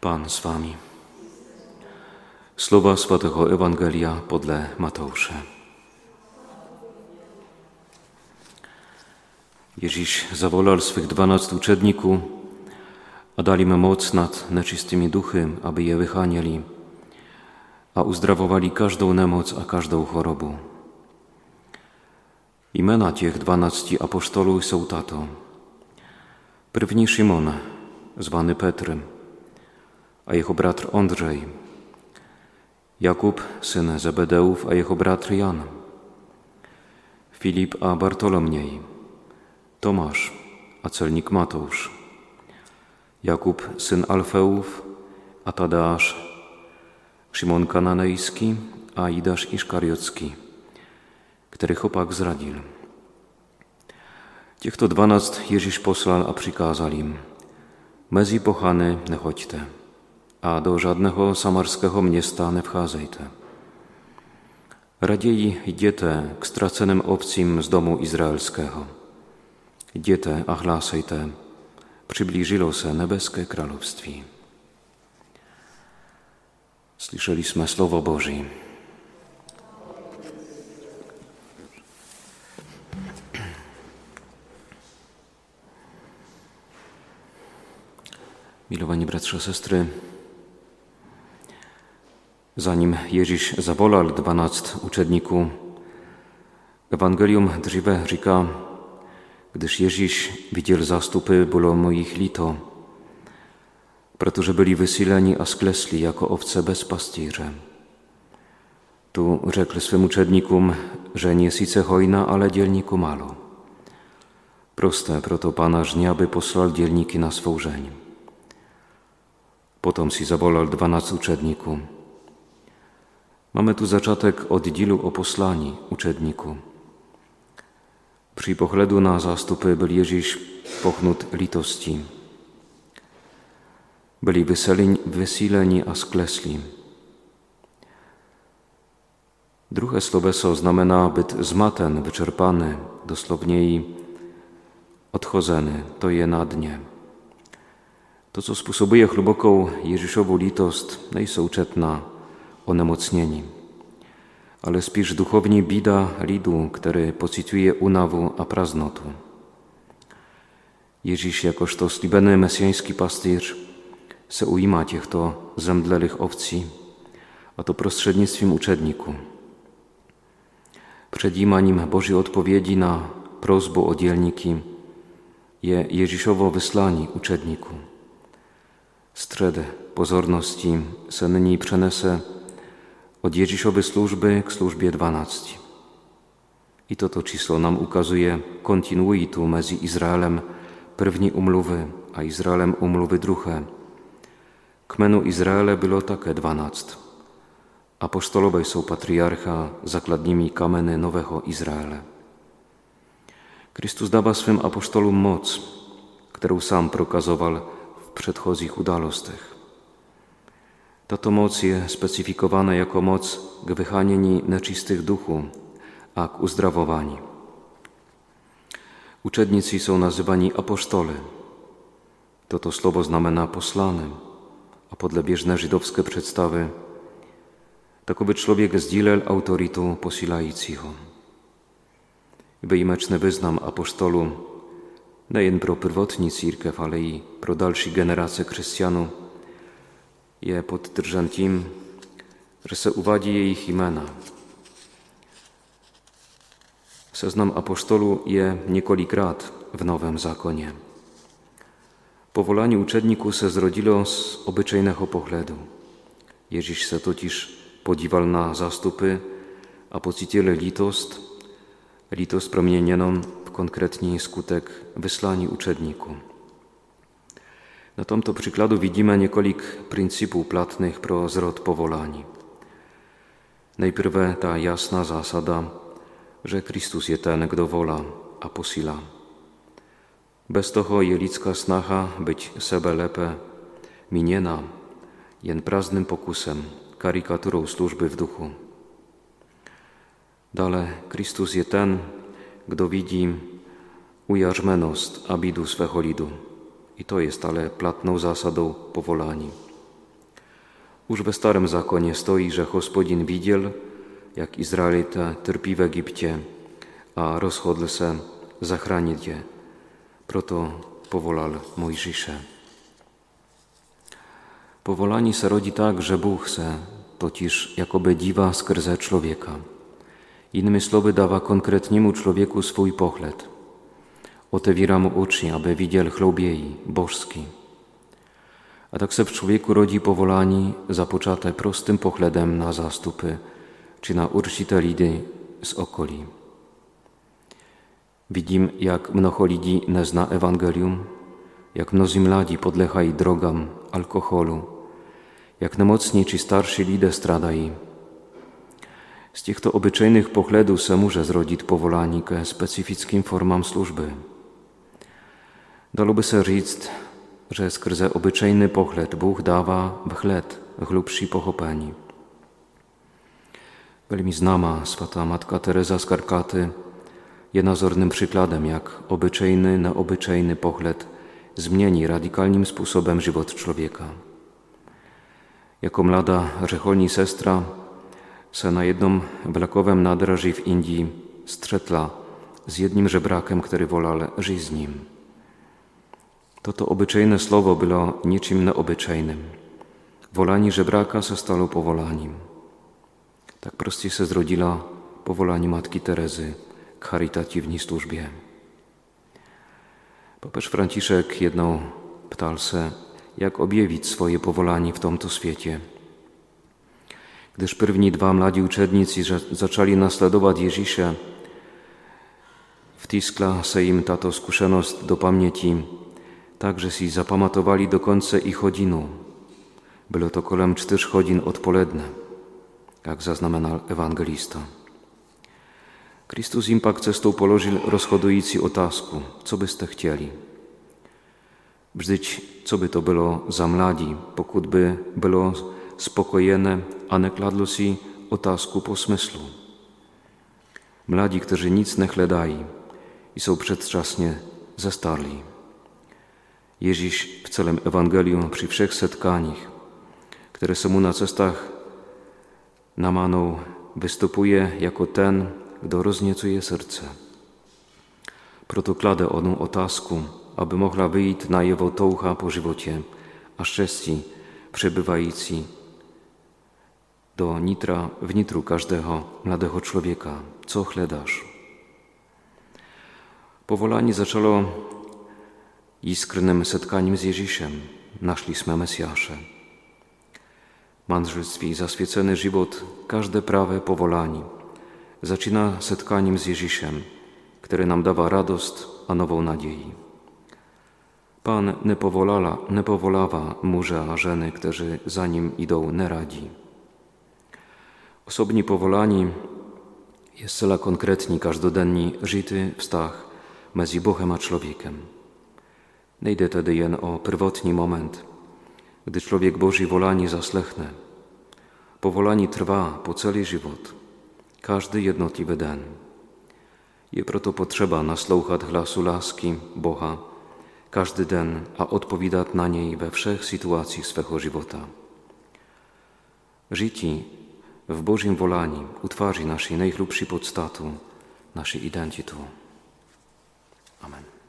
Pan z wami. Słowa Świętego Ewangelia podle Mateusza. Ježíš zavolal swych dvanáct učedníků a dali mu moc nad neczystymi duchy, aby je wychaniali a uzdrawowali każdą nemoc a każdą chorobą. Imena tych dwanastu apoštolów są tato. První Szymon, zwany Petrem, a jeho bratr Ondrzej, Jakub, syn Zebedeów, a jego bratr Jan, Filip a Bartolomiej, Tomasz, a celnik Mateusz, Jakub, syn Alfeów, a Tadeasz, Szymon Kananejski, a Idasz Iszkariocki, który chłopak zradil. Těchto dvanáct Ježíš poslal a přikázal jim, mezi pochany nechoďte a do żadnego samarskiego miasta nie wcházejte. Radziej jděte k straceným ovcím z domu izraelskiego. Jděte a hlásejte, przybliżyło się nebeskie królestwo. Słyszeliśmy Słowo Boże. Milowani bratrze, sestry, zanim Ježíš zavolal dvanáct učedníků, Evangelium dříve říká, gdyż Ježíš widział zastupy, było mu ich lito, protože byli wysileni a sklesli jako owce bez pastyrze. Tu rzekł swym uczednikom, że nie sice hojna, ale dzielniku malo. Proste, proto Pana żniaby posłał dzielniki na swą żeń. Potom si zavolal dvanáct učedníků. Mamy tu začátek oddílu o poslání učedníků. Při pohledu na zástupy byl Ježíš pochnut litosti. Byli wysíleni a sklesli. Druhé sloveso znamená być zmaten, wyczerpany, dosłowniej odchodzony, to je na dnie. To, co sposobuje hluboką Ježišovu litost, nejsou onemocnění, ale spíš duchovní bída lidu, který pocituje unawu a praznotu. Ježíš jakožto slíbený mesjański pastýř se ujímá těchto zemdlelých ovcí, a to prostřednictvím učedníku. Przedjímaním Boží odpowiedzi na prozbu o dzielniki je Ježišovo wysłanie uczedniku. Střed pozornosti se nyní přenese od Ježíšovy služby k službě 12. I toto číslo nám ukazuje kontinuitu mezi Izraelem první umluvy a Izraelem umluvy druhé. Kmenu Izraele było také 12. Apoštolové jsou patriarcha, zakladnimi kameny nowego Izraele. Chrystus dawa swym apoštolom moc, którą sam prokazował w przedchozích udalostech. Tato moc je specyfikowana jako moc k wychanieni neczystych duchu, a k uzdrawowani. Uczednicy są nazywani apoštole. Toto słowo znamena poslany, a podle bieżne żydowskie przedstawy takowy człowiek zdilel autoritu posilajícího. Wyjmeczny wyznam apoštolu nejen pro prvotní církev, ale i pro další generace křesťanů, je podtržen tím, že se uvádí jejich jména. Seznam apoštolu je několikrát v Novém zákonie. Povolanie uczedniku se zrodilo z obyczajnego pohledu. Ježíš se totiž podíval na zástupy a pocitil litost, litost proměněnou konkretní skutek wysłani uczedniku. Na tomto przykładu widzimy niekolik pryncypów platnych pro zrod powolani. Najpierw ta jasna zasada, że Chrystus je ten, kto wola, a posila. Bez toho je ludzka snaha być sebe lepe, miniena, jen praznym pokusem, karykaturą służby w duchu. Dale Chrystus je ten, kto widzi ujarzmenost abidu swego lidu. I to jest ale platną zasadą powolani. Już we starym zakonie stoi, że Gospodin widział, jak Izraelita trpi w Egipcie, a rozchodl se zachránit je. Proto povolal Mojżisze. Povolání se rodí tak, że Bóg se totiž jakoby dívá skrze człowieka. Innymi słowy, dawa konkretniemu człowieku swój pogled. Otewiera mu oczy, aby widział chlobiej, bożski. A tak se w człowieku rodzi powolani zapoczate prostym pochledem na zastupy, czy na určité lidy z okoli. Widzim, jak mnoho lidí nezna Ewangelium, jak mnozí mladí podlechají drogam, alkoholu, jak nemocni czy starsi lidé stradají. Z těchto obyčejných pohledů se může zrodit povolání ke specifickým formám služby. Dalo by se říct, że skrze obyczajny pochlet Bóg dawa wchled glubszy pochopeni. Veľmi známa swata matka Teresa z Karkaty je nazornym przykładem, jak obyczajny na obyczajny pochlet zmieni radykalnym sposobem żywot człowieka. Jako mlada rzecholni sestra se na jednym wlakowym nadraży w Indii stretla z jednym żebrakiem, który wolał żyć z nim. Toto obyczajne słowo było niczym neobyczajnym. Wolani żebraka se stało powolaniem. Tak prosto se zrodziła powołanie Matki Terezy k charytatywnej służbie. Papież Franciszek jedną ptal se, jak objawić swoje powolanie w tomto świecie. Gdyż pierwni dwa mladzi uczednicy zaczęli naśladować Jezusa, wtiskla se im tato skuszenost do pamięci tak, że si do końca ich chodzinu. Było to kolem czterech godzin odpoledne, jak zaznamenał ewangelista. Chrystus im pak cestą polożył rozchodující otázku, co byste chcieli. Wżdyć, co by to było za mladí, pokud by było spokojene a nie kladlo si otázku po smyslu. Mladí, którzy nic nie chledají i są przedczasnie zastarli. Ježíš w celém Ewangelium przy všech setkáních, które są mu na cestach namaną, występuje jako ten, kto rozniecuje serce. Proto klade onu otázku, aby mogła wyjść na jego toucha po żywocie, a szczęści przebywající do nitra, w nitru każdego młodego człowieka. Co chledasz? Powolanie zaczęło iskrnym setkaniem z Jezusem našli Mesjasze. Manželství, zasvěcený život, każde prawe powolanie zaczyna setkaniem z Jezusem, które nam dawa radość a nową nadzieję. Pan nie powolala, nie powolawa murze a żeny, którzy za nim idą, nie radzi. Osobni powolani jest cela konkretni, każdodenni żyty wstach mezi Bochem a człowiekiem. Nie idę tedy jen o pierwotny moment, gdy człowiek Boży wolani zaslechne. Powolani trwa po cały żywot, każdy jednotliwy den. Je proto potrzeba naslouchat hlasu láski Boha każdy den, a odpowiadać na niej we wszech sytuacjach swego żywota. Życie w Bożym wolani utwarzy naszej najchlubszej podstatu, naszej identytu. Amen.